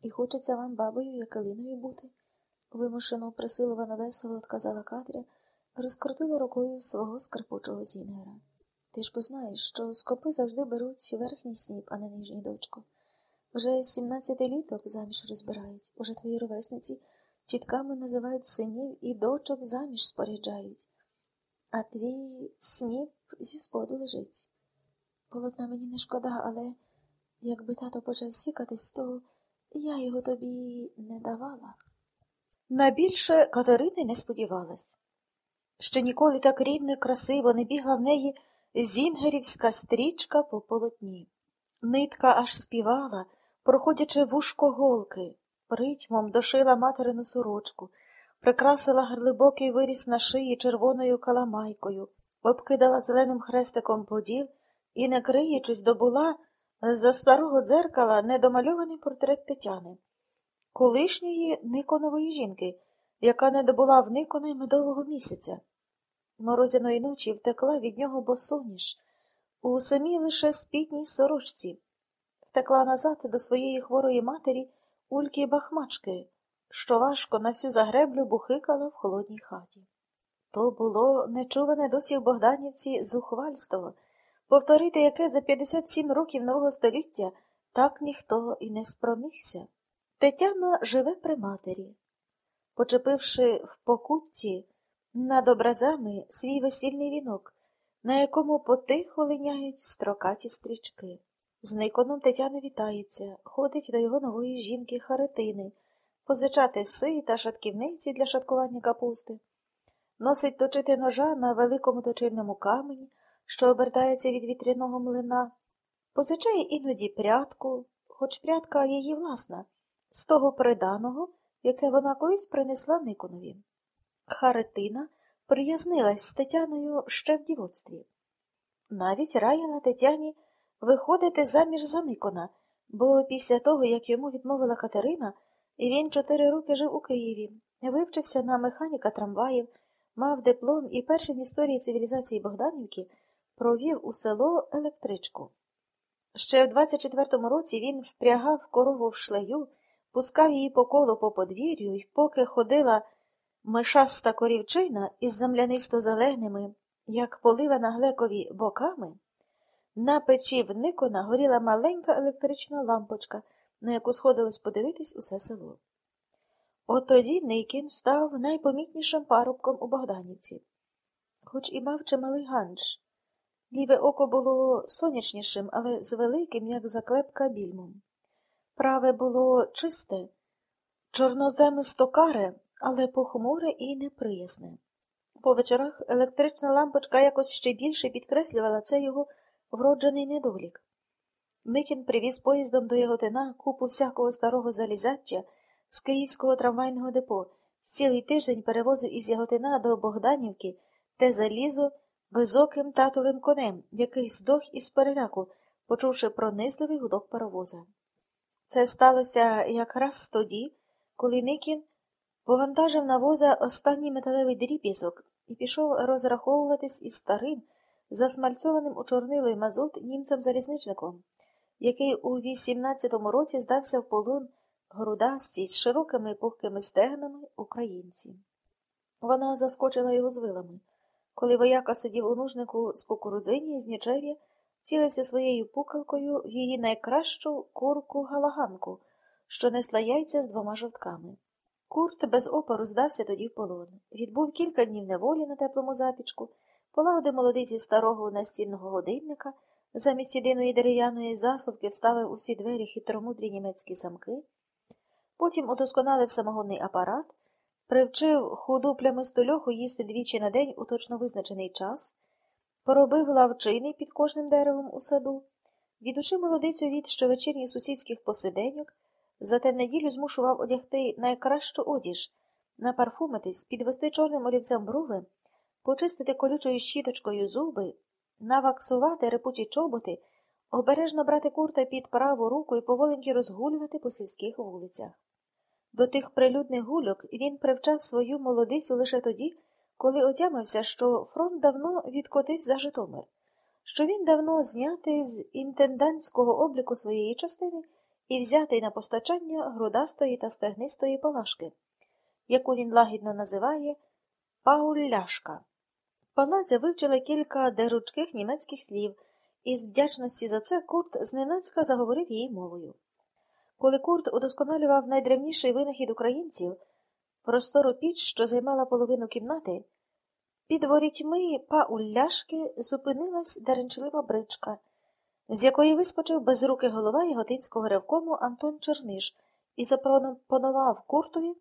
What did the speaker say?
І хочеться вам бабою, як калиною бути, вимушено присиловано весело отказала Катря, розкрутила рукою свого скрипучого зінгера. Ти ж бо знаєш, що скопи завжди беруть верхній сніп, а не нижній дочко. Вже сімнадцяти літок заміж розбирають, уже твої ровесниці тітками називають синів і дочок заміж споряджають. А твій сніп зі споду лежить. Полотна мені не шкода, але якби тато почав сікатись, то я його тобі не давала. На більше Катерини не сподівалась. Ще ніколи так рівно і красиво не бігла в неї зінгерівська стрічка по полотні. Нитка аж співала, проходячи вушко голки, ритьмом дошила материну сорочку, прикрасила глибокий виріс на шиї червоною каламайкою, обкидала зеленим хрестиком поділ і, не криючись, добула за старого дзеркала недомальований портрет Тетяни, колишньої Никонової жінки, яка не добула в Никона медового місяця. Морозяної ночі втекла від нього босоніж, у самій лише спітній сорочці, втекла назад до своєї хворої матері Ульки Бахмачки, що важко на всю загреблю бухикала в холодній хаті. То було нечуване досі в Богданівці зухвальство, повторити яке за 57 років нового століття так ніхто і не спромігся. Тетяна живе при матері, почепивши в покутці над образами свій весільний вінок, на якому потихо линяють строкаті стрічки. З Никоном Тетяна вітається, ходить до його нової жінки Харитини, позичати си та шатківниці для шаткування капусти, носить точити ножа на великому точильному камені, що обертається від вітряного млина, позичає іноді прядку, хоч прядка її власна, з того приданого, яке вона колись принесла Никонові. Харитина приязнилась з Тетяною ще в дівоцтві. Навіть раяла Тетяні виходити заміж за Никона, бо після того, як йому відмовила Катерина, він чотири роки жив у Києві, вивчився на механіка трамваїв, мав диплом і першим в історії цивілізації Богданівки провів у село електричку. Ще в 24-му році він впрягав корову в шлею, пускав її по колу по подвір'ю, і поки ходила мишаста корівчина із землянисто зеленими, як полива на глекові боками, на печі в Никона горіла маленька електрична лампочка, на яку сходилось подивитись усе село. От тоді Никін став найпомітнішим парубком у Богданівці, хоч і мав чималий ганж. Ліве око було сонячнішим, але з великим, як заклепка більмом. Праве було чисте, чорноземисто каре, але похмуре і неприязне. По вечорах електрична лампочка якось ще більше підкреслювала це його вроджений недолік. Микін привіз поїздом до Яготина купу всякого старого залізача з київського трамвайного депо, цілий тиждень перевозив із Яготина до Богданівки те залізо високим татовим конем, який здох із переляку, почувши пронизливий гудок паровоза. Це сталося якраз тоді, коли Никін повантажив на воза останній металевий дріб'язок і пішов розраховуватись із старим, засмальцьованим у чорнило й мазут німцем-залізничником, який у 18-му році здався в полон грудасті з широкими пухкими стегнами українці. Вона заскочила його з вилами. Коли вояка сидів у нужнику з кукурудзині з нічев'я, цілився своєю пукалкою в її найкращу курку галаганку, що несла яйця з двома жовтками. Курт без опору здався тоді в полон. Відбув кілька днів неволі на теплому запічку, полагодив молодиці старого настінного годинника, замість єдиної дерев'яної засувки вставив усі двері хитромудрі німецькі замки, потім удосконалив самогонний апарат, привчив худу плямисту льоху їсти двічі на день у точно визначений час, поробив лавчини під кожним деревом у саду, відучив молодицю від щовечірніх сусідських посиденьок, зате в неділю змушував одягти найкращу одіж, напарфумитись, підвести чорним олівцем брови, почистити колючою щіточкою зуби, наваксувати репучі чоботи, обережно брати курта під праву руку і поволеньки розгулювати по сільських вулицях. До тих прилюдних гульок він привчав свою молодицю лише тоді, коли отямився, що фронт давно відкотив за Житомир, що він давно знятий з інтендантського обліку своєї частини і взятий на постачання грудастої та стегнистої палашки, яку він лагідно називає Паулляшка. Палазя вивчила кілька деручких німецьких слів, і з вдячності за це Курт зненацька заговорив її мовою. Коли Курт удосконалював найдревніший винахід українців, простору піч, що займала половину кімнати, під ворітьми Паулляшки зупинилась даренчлива бричка, з якої вискочив безрукий голова яготинського ревкому Антон Черниш і запропонував Куртові